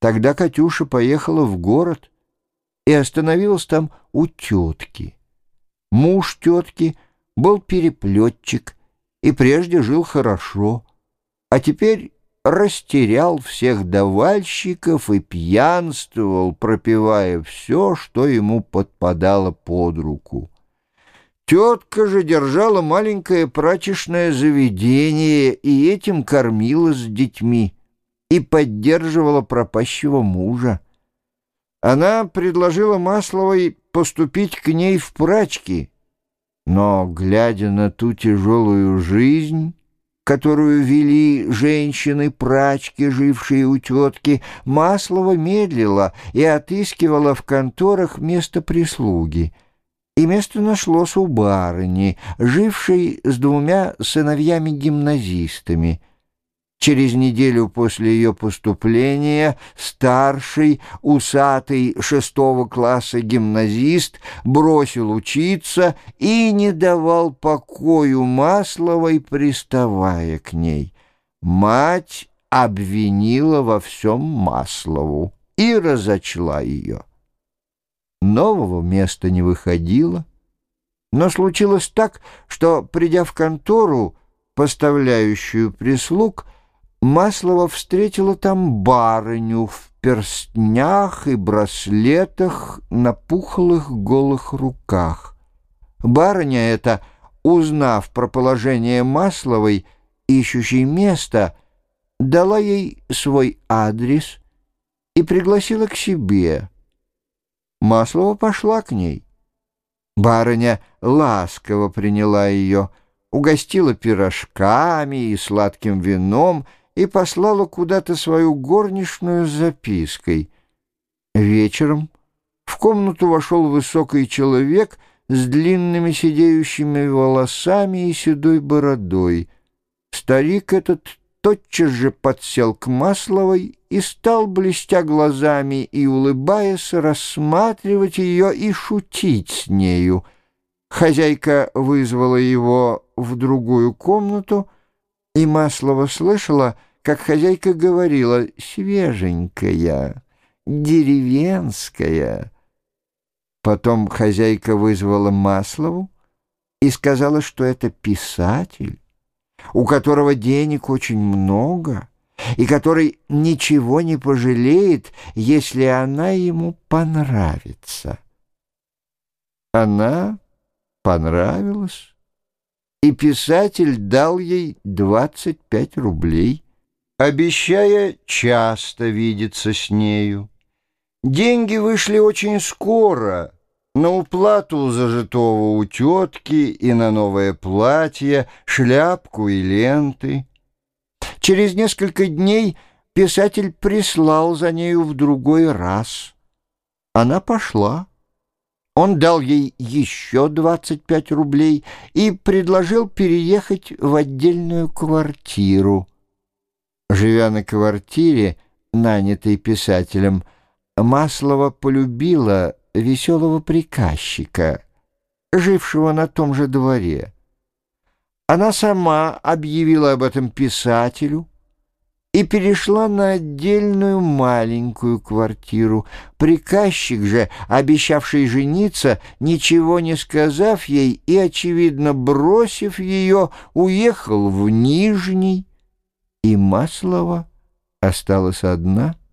Тогда Катюша поехала в город и остановилась там у тетки. Муж тетки был переплетчик и прежде жил хорошо, а теперь растерял всех давальщиков и пьянствовал, пропивая все, что ему подпадало под руку. Тетка же держала маленькое прачечное заведение и этим кормила с детьми и поддерживала пропащего мужа. Она предложила Масловой поступить к ней в прачки, но, глядя на ту тяжелую жизнь, которую вели женщины-прачки, жившие у тетки, Маслова медлила и отыскивала в конторах место прислуги — и место нашлось у барыни, жившей с двумя сыновьями-гимназистами. Через неделю после ее поступления старший, усатый шестого класса гимназист бросил учиться и не давал покою Масловой, приставая к ней. Мать обвинила во всем Маслову и разочла ее. Нового места не выходило. Но случилось так, что, придя в контору, поставляющую прислуг, Маслова встретила там барыню в перстнях и браслетах на пухлых голых руках. Барыня эта, узнав про положение Масловой, ищущей место, дала ей свой адрес и пригласила к себе. Маслова пошла к ней. Барыня ласково приняла ее, угостила пирожками и сладким вином и послала куда-то свою горничную с запиской. Вечером в комнату вошел высокий человек с длинными сидеющими волосами и седой бородой. Старик этот тотчас же подсел к Масловой и стал, блестя глазами и улыбаясь, рассматривать ее и шутить с нею. Хозяйка вызвала его в другую комнату, и Маслова слышала, как хозяйка говорила «свеженькая, деревенская». Потом хозяйка вызвала Маслову и сказала, что это писатель, у которого денег очень много и который ничего не пожалеет, если она ему понравится. Она понравилась, и писатель дал ей 25 рублей, обещая часто видеться с нею. Деньги вышли очень скоро — на уплату зажитого у тетки и на новое платье, шляпку и ленты. Через несколько дней писатель прислал за нею в другой раз. Она пошла. Он дал ей еще 25 рублей и предложил переехать в отдельную квартиру. Живя на квартире, нанятой писателем, Маслова полюбила веселого приказчика, жившего на том же дворе. Она сама объявила об этом писателю и перешла на отдельную маленькую квартиру. Приказчик же, обещавший жениться, ничего не сказав ей и, очевидно, бросив ее, уехал в Нижний, и Маслова осталась одна —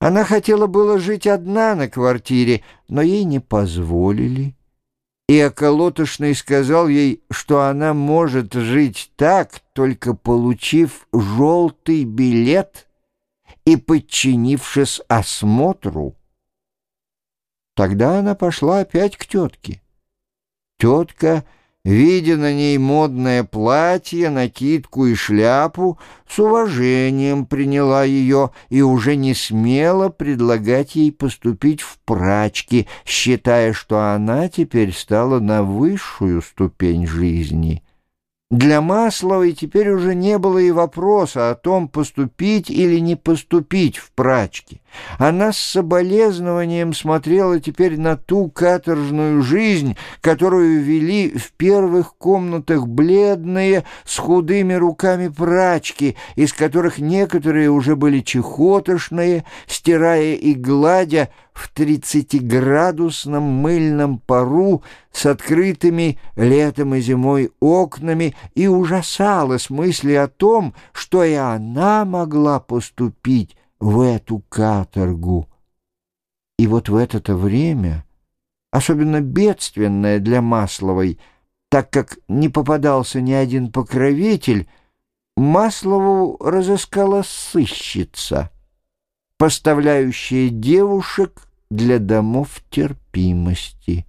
она хотела было жить одна на квартире, но ей не позволили. И околотошный сказал ей, что она может жить так, только получив желтый билет и подчинившись осмотру. Тогда она пошла опять к тетке. Тетка видя на ней модное платье, накидку и шляпу, с уважением приняла ее и уже не смела предлагать ей поступить в прачки, считая, что она теперь стала на высшую ступень жизни. Для Масловой теперь уже не было и вопроса о том, поступить или не поступить в прачки. Она с соболезнованием смотрела теперь на ту каторжную жизнь, которую вели в первых комнатах бледные, с худыми руками прачки, из которых некоторые уже были чехотошные, стирая и гладя в тридцатиградусном мыльном пару с открытыми летом и зимой окнами и ужасалась мысли о том, что и она могла поступить в эту каторгу. И вот в это-то время, особенно бедственное для Масловой, так как не попадался ни один покровитель, Маслову разыскала сыщица, поставляющая девушек для домов терпимости.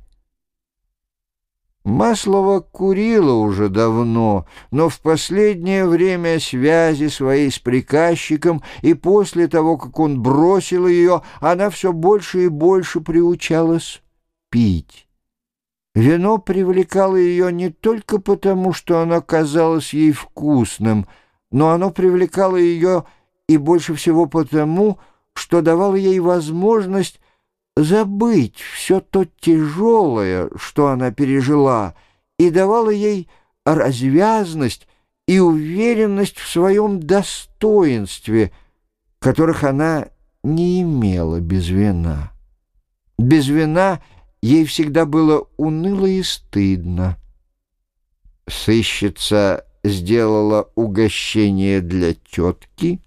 Маслова курила уже давно, но в последнее время связи своей с приказчиком и после того, как он бросил ее, она все больше и больше приучалась пить. Вино привлекало ее не только потому, что оно казалось ей вкусным, но оно привлекало ее и больше всего потому, что давало ей возможность забыть все то тяжелое, что она пережила, и давала ей развязность и уверенность в своем достоинстве, которых она не имела без вина. Без вина ей всегда было уныло и стыдно. Сыщица сделала угощение для тетки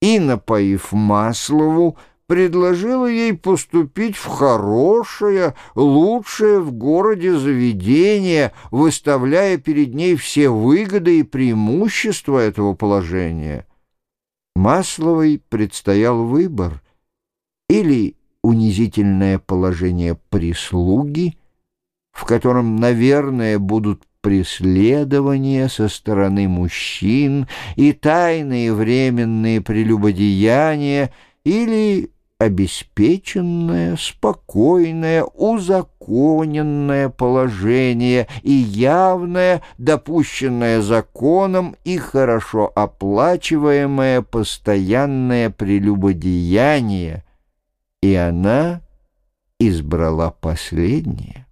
и, напоив Маслову, предложила ей поступить в хорошее, лучшее в городе заведение, выставляя перед ней все выгоды и преимущества этого положения. Масловой предстоял выбор или унизительное положение прислуги, в котором, наверное, будут преследования со стороны мужчин и тайные временные прелюбодеяния, или обеспеченное, спокойное, узаконенное положение и явное, допущенное законом и хорошо оплачиваемое постоянное прелюбодеяние, и она избрала последнее.